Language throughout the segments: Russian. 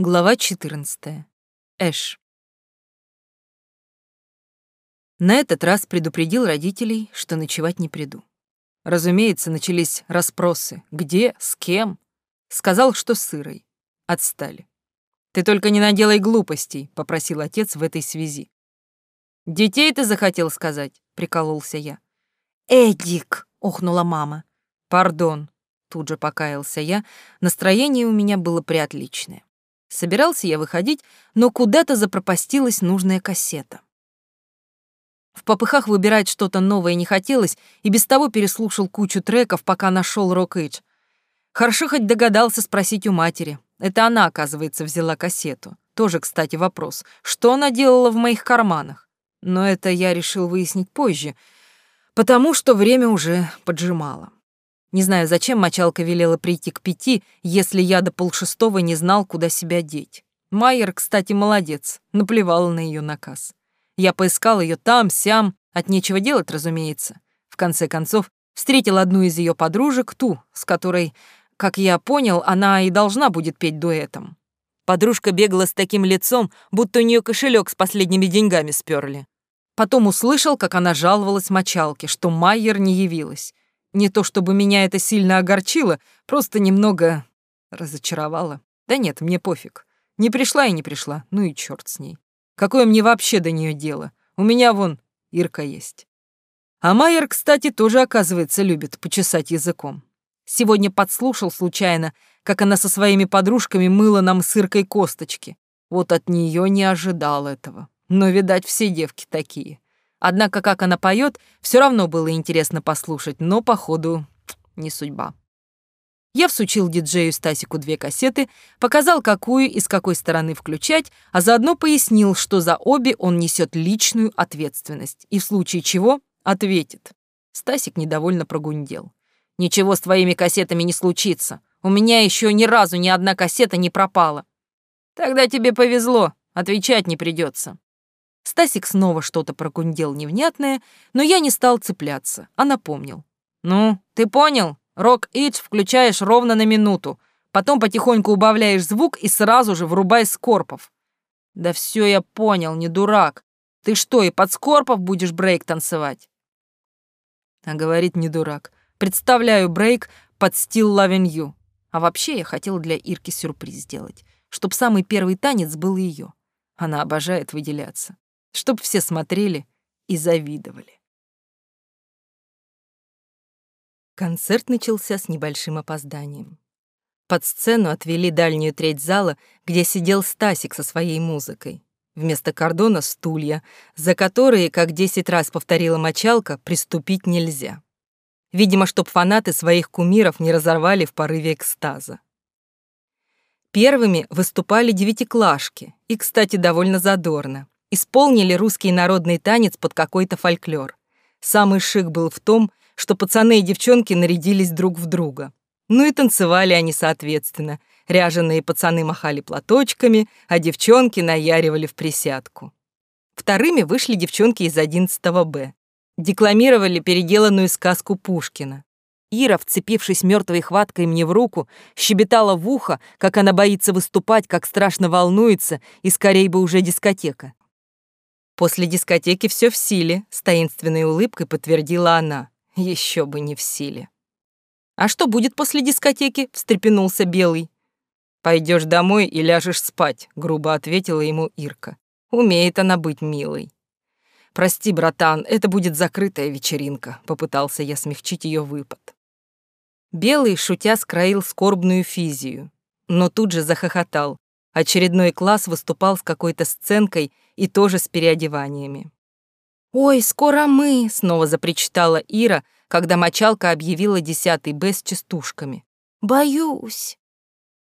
Глава 14. Эш. На этот раз предупредил родителей, что ночевать не приду. Разумеется, начались расспросы. Где? С кем? Сказал, что с Ирой. Отстали. «Ты только не наделай глупостей», — попросил отец в этой связи. «Детей ты захотел сказать?» — прикололся я. «Эдик!» — охнула мама. «Пардон», — тут же покаялся я. Настроение у меня было приотличное. Собирался я выходить, но куда-то запропастилась нужная кассета. В попыхах выбирать что-то новое не хотелось, и без того переслушал кучу треков, пока нашел рок-эйдж. Хорошо хоть догадался спросить у матери. Это она, оказывается, взяла кассету. Тоже, кстати, вопрос. Что она делала в моих карманах? Но это я решил выяснить позже, потому что время уже поджимало. Не знаю, зачем мочалка велела прийти к пяти, если я до полшестого не знал, куда себя деть. Майер, кстати, молодец, наплевал на ее наказ. Я поискал ее там, сям, от нечего делать, разумеется. В конце концов, встретил одну из ее подружек, ту, с которой, как я понял, она и должна будет петь дуэтом. Подружка бегала с таким лицом, будто у нее кошелек с последними деньгами сперли. Потом услышал, как она жаловалась мочалке, что Майер не явилась. Не то чтобы меня это сильно огорчило, просто немного разочаровало. Да нет, мне пофиг. Не пришла и не пришла, ну и черт с ней. Какое мне вообще до нее дело? У меня вон Ирка есть. А Майер, кстати, тоже, оказывается, любит почесать языком. Сегодня подслушал случайно, как она со своими подружками мыла нам с Иркой косточки. Вот от нее не ожидал этого. Но, видать, все девки такие. Однако, как она поет, все равно было интересно послушать, но, походу, не судьба. Я всучил диджею Стасику две кассеты, показал, какую и с какой стороны включать, а заодно пояснил, что за обе он несет личную ответственность и в случае чего ответит. Стасик недовольно прогундел. «Ничего с твоими кассетами не случится. У меня еще ни разу ни одна кассета не пропала». «Тогда тебе повезло, отвечать не придется. Стасик снова что-то прокундел невнятное, но я не стал цепляться, а напомнил. «Ну, ты понял? Рок-идж включаешь ровно на минуту, потом потихоньку убавляешь звук и сразу же врубай скорпов». «Да все я понял, не дурак. Ты что, и под скорпов будешь брейк танцевать?» А говорит не дурак. Представляю брейк под стил Loving You. А вообще я хотел для Ирки сюрприз сделать, чтоб самый первый танец был ее. Она обожает выделяться чтоб все смотрели и завидовали. Концерт начался с небольшим опозданием. Под сцену отвели дальнюю треть зала, где сидел Стасик со своей музыкой. Вместо кордона — стулья, за которые, как десять раз повторила мочалка, приступить нельзя. Видимо, чтоб фанаты своих кумиров не разорвали в порыве экстаза. Первыми выступали девятиклашки, и, кстати, довольно задорно исполнили русский народный танец под какой-то фольклор. Самый шик был в том, что пацаны и девчонки нарядились друг в друга. Ну и танцевали они соответственно. Ряженые пацаны махали платочками, а девчонки наяривали в присядку. Вторыми вышли девчонки из 11 Б. Декламировали переделанную сказку Пушкина. Ира, вцепившись мертвой хваткой мне в руку, щебетала в ухо, как она боится выступать, как страшно волнуется, и скорее бы уже дискотека. После дискотеки все в силе, с таинственной улыбкой подтвердила она. Еще бы не в силе. А что будет после дискотеки? встрепенулся Белый. Пойдешь домой и ляжешь спать, грубо ответила ему Ирка. Умеет она быть милой. Прости, братан, это будет закрытая вечеринка, попытался я смягчить ее выпад. Белый, шутя, скроил скорбную физию, но тут же захохотал. Очередной класс выступал с какой-то сценкой и тоже с переодеваниями. «Ой, скоро мы!» — снова запричитала Ира, когда мочалка объявила десятый Б с частушками. «Боюсь!»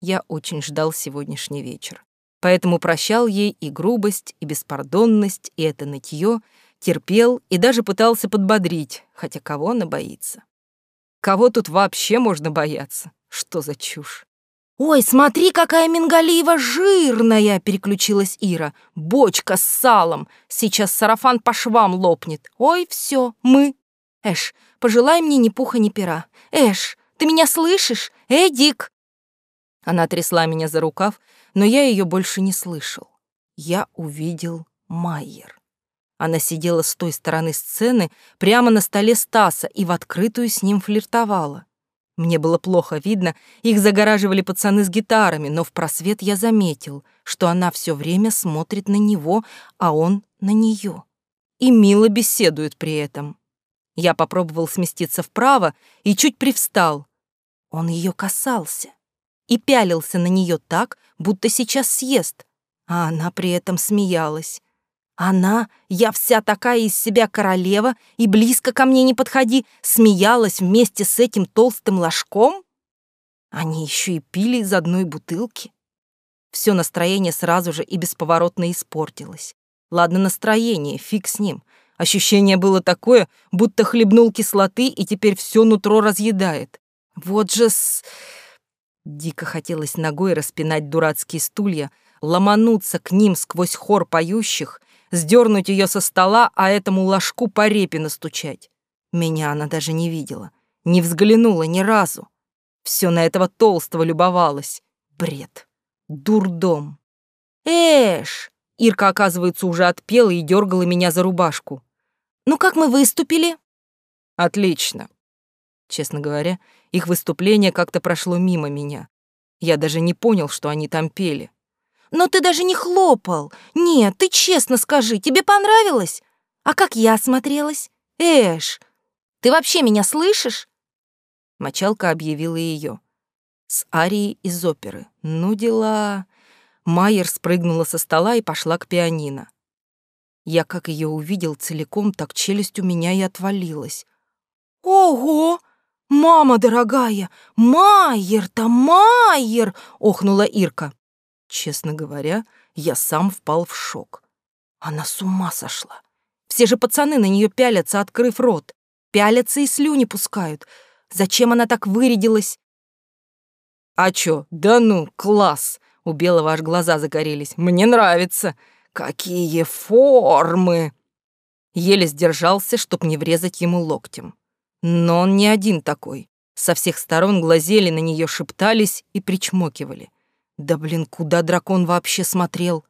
Я очень ждал сегодняшний вечер, поэтому прощал ей и грубость, и беспардонность, и это нытье, терпел и даже пытался подбодрить, хотя кого она боится? Кого тут вообще можно бояться? Что за чушь? «Ой, смотри, какая Мингалиева жирная!» — переключилась Ира. «Бочка с салом! Сейчас сарафан по швам лопнет! Ой, все, мы!» «Эш, пожелай мне ни пуха, ни пера! Эш, ты меня слышишь? Эдик!» Она трясла меня за рукав, но я ее больше не слышал. Я увидел Майер. Она сидела с той стороны сцены, прямо на столе Стаса, и в открытую с ним флиртовала. Мне было плохо видно, их загораживали пацаны с гитарами, но в просвет я заметил, что она все время смотрит на него, а он на нее. И мило беседует при этом. Я попробовал сместиться вправо и чуть привстал. Он ее касался и пялился на нее так, будто сейчас съест, а она при этом смеялась. Она, я вся такая из себя королева, и близко ко мне не подходи, смеялась вместе с этим толстым ложком? Они еще и пили из одной бутылки. Все настроение сразу же и бесповоротно испортилось. Ладно, настроение, фиг с ним. Ощущение было такое, будто хлебнул кислоты и теперь все нутро разъедает. Вот же с... Дико хотелось ногой распинать дурацкие стулья, ломануться к ним сквозь хор поющих сдернуть ее со стола, а этому ложку по репе настучать. Меня она даже не видела, не взглянула ни разу. Все на этого толстого любовалась. Бред. Дурдом. Эш! Ирка, оказывается, уже отпела и дергала меня за рубашку. «Ну как мы выступили?» «Отлично». Честно говоря, их выступление как-то прошло мимо меня. Я даже не понял, что они там пели. Но ты даже не хлопал. Нет, ты честно скажи, тебе понравилось? А как я смотрелась? Эш, ты вообще меня слышишь? Мочалка объявила ее. С арией из оперы. Ну дела. Майер спрыгнула со стола и пошла к пианино. Я как ее увидел целиком, так челюсть у меня и отвалилась. «Ого! Мама дорогая! Майер-то Майер!» — охнула Ирка. Честно говоря, я сам впал в шок. Она с ума сошла. Все же пацаны на нее пялятся, открыв рот. Пялятся и слюни пускают. Зачем она так вырядилась? А чё? Да ну, класс! У Белого аж глаза загорелись. Мне нравится. Какие формы! Еле сдержался, чтоб не врезать ему локтем. Но он не один такой. Со всех сторон глазели на нее, шептались и причмокивали. Да блин, куда дракон вообще смотрел?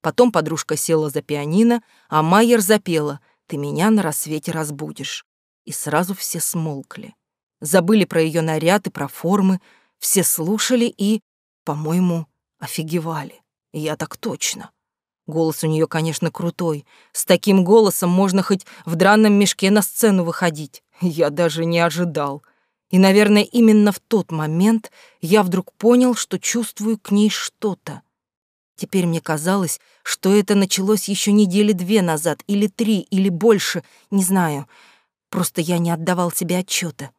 Потом подружка села за пианино, а Майер запела «Ты меня на рассвете разбудишь». И сразу все смолкли. Забыли про ее наряд и про формы, все слушали и, по-моему, офигевали. Я так точно. Голос у нее, конечно, крутой. С таким голосом можно хоть в дранном мешке на сцену выходить. Я даже не ожидал. И, наверное, именно в тот момент я вдруг понял, что чувствую к ней что-то. Теперь мне казалось, что это началось еще недели две назад, или три, или больше, не знаю. Просто я не отдавал себе отчета.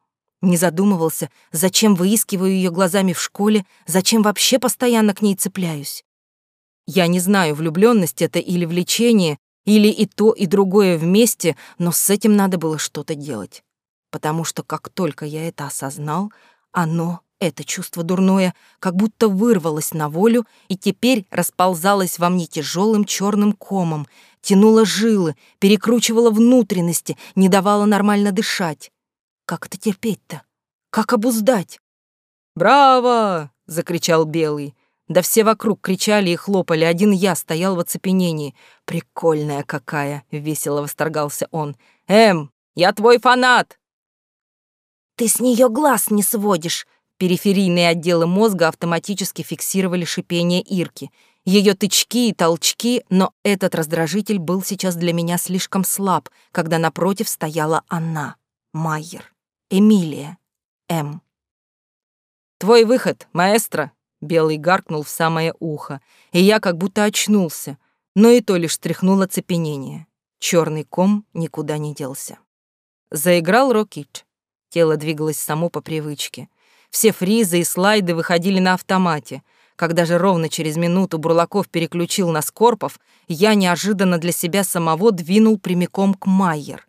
Не задумывался, зачем выискиваю ее глазами в школе, зачем вообще постоянно к ней цепляюсь. Я не знаю, влюбленность это или влечение, или и то, и другое вместе, но с этим надо было что-то делать потому что как только я это осознал, оно, это чувство дурное, как будто вырвалось на волю и теперь расползалось во мне тяжелым черным комом, тянуло жилы, перекручивало внутренности, не давало нормально дышать. Как это терпеть-то? Как обуздать? «Браво!» — закричал Белый. Да все вокруг кричали и хлопали, один я стоял в оцепенении. «Прикольная какая!» — весело восторгался он. «Эм, я твой фанат!» «Ты с нее глаз не сводишь!» Периферийные отделы мозга автоматически фиксировали шипение Ирки, ее тычки и толчки, но этот раздражитель был сейчас для меня слишком слаб, когда напротив стояла она, Майер, Эмилия, М. «Твой выход, маэстро!» — Белый гаркнул в самое ухо, и я как будто очнулся, но и то лишь стряхнул оцепенение. Черный ком никуда не делся. Заиграл Рокит. Тело двигалось само по привычке. Все фризы и слайды выходили на автомате. Когда же ровно через минуту Бурлаков переключил на Скорпов, я неожиданно для себя самого двинул прямиком к Майер.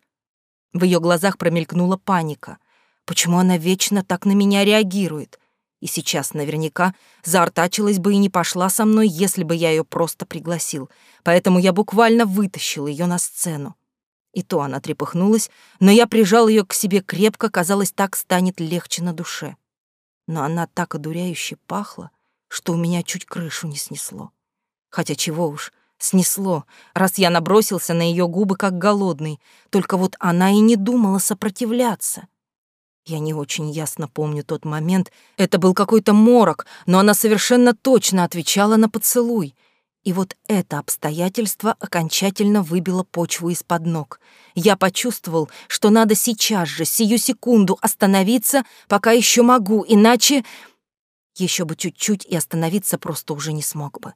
В ее глазах промелькнула паника. Почему она вечно так на меня реагирует? И сейчас наверняка заортачилась бы и не пошла со мной, если бы я ее просто пригласил. Поэтому я буквально вытащил ее на сцену. И то она трепыхнулась, но я прижал ее к себе крепко, казалось, так станет легче на душе. Но она так одуряюще пахла, что у меня чуть крышу не снесло. Хотя чего уж, снесло, раз я набросился на ее губы как голодный, только вот она и не думала сопротивляться. Я не очень ясно помню тот момент, это был какой-то морок, но она совершенно точно отвечала на поцелуй. И вот это обстоятельство окончательно выбило почву из-под ног. Я почувствовал, что надо сейчас же, сию секунду остановиться, пока еще могу, иначе... Еще бы чуть-чуть и остановиться просто уже не смог бы.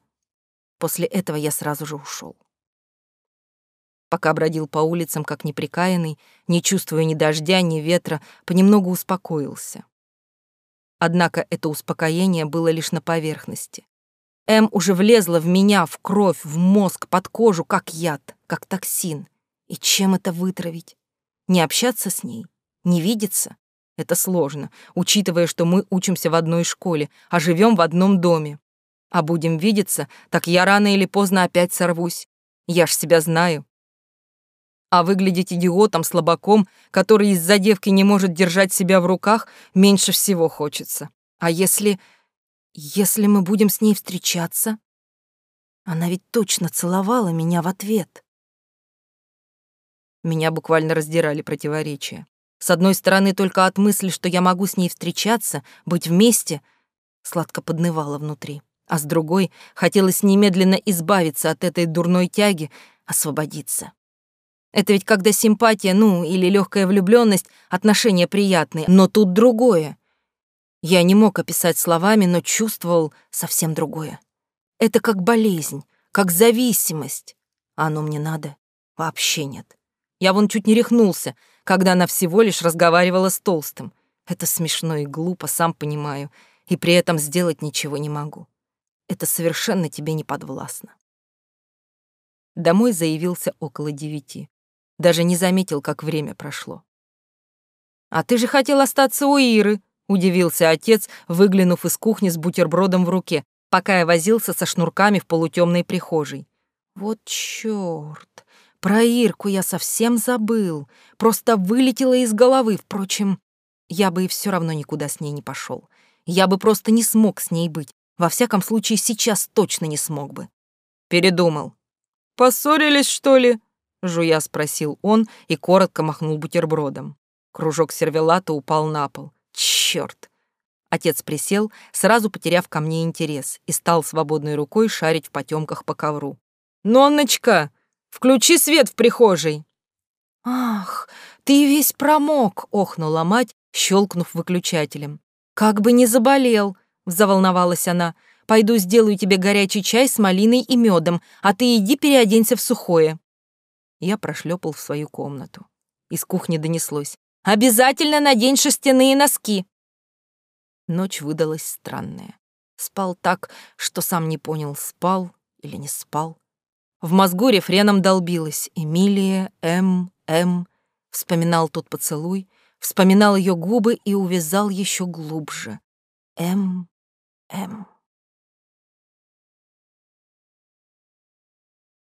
После этого я сразу же ушел. Пока бродил по улицам, как неприкаянный, не чувствуя ни дождя, ни ветра, понемногу успокоился. Однако это успокоение было лишь на поверхности. М уже влезла в меня, в кровь, в мозг, под кожу, как яд, как токсин. И чем это вытравить? Не общаться с ней? Не видеться? Это сложно, учитывая, что мы учимся в одной школе, а живем в одном доме. А будем видеться, так я рано или поздно опять сорвусь. Я ж себя знаю. А выглядеть идиотом, слабаком, который из-за девки не может держать себя в руках, меньше всего хочется. А если... если мы будем с ней встречаться? Она ведь точно целовала меня в ответ. Меня буквально раздирали противоречия. С одной стороны, только от мысли, что я могу с ней встречаться, быть вместе, сладко поднывало внутри а с другой хотелось немедленно избавиться от этой дурной тяги, освободиться. Это ведь когда симпатия, ну, или легкая влюбленность, отношения приятные, но тут другое. Я не мог описать словами, но чувствовал совсем другое. Это как болезнь, как зависимость. А оно мне надо? Вообще нет. Я вон чуть не рехнулся, когда она всего лишь разговаривала с толстым. Это смешно и глупо, сам понимаю, и при этом сделать ничего не могу. Это совершенно тебе не подвластно. Домой заявился около девяти. Даже не заметил, как время прошло. «А ты же хотел остаться у Иры», — удивился отец, выглянув из кухни с бутербродом в руке, пока я возился со шнурками в полутемной прихожей. «Вот чёрт! Про Ирку я совсем забыл. Просто вылетела из головы. Впрочем, я бы и все равно никуда с ней не пошел. Я бы просто не смог с ней быть. Во всяком случае, сейчас точно не смог бы. Передумал. «Поссорились, что ли?» — жуя спросил он и коротко махнул бутербродом. Кружок сервелата упал на пол. Черт! Отец присел, сразу потеряв ко мне интерес, и стал свободной рукой шарить в потемках по ковру. «Нонночка, включи свет в прихожей!» «Ах, ты весь промок!» — охнула мать, щелкнув выключателем. «Как бы не заболел! — заволновалась она. «Пойду сделаю тебе горячий чай с малиной и медом, а ты иди переоденься в сухое». Я прошлепал в свою комнату. Из кухни донеслось. «Обязательно надень шерстяные носки!» Ночь выдалась странная. Спал так, что сам не понял, спал или не спал. В мозгу рефреном долбилось «Эмилия, М, М». Вспоминал тот поцелуй, вспоминал ее губы и увязал еще глубже. М, М.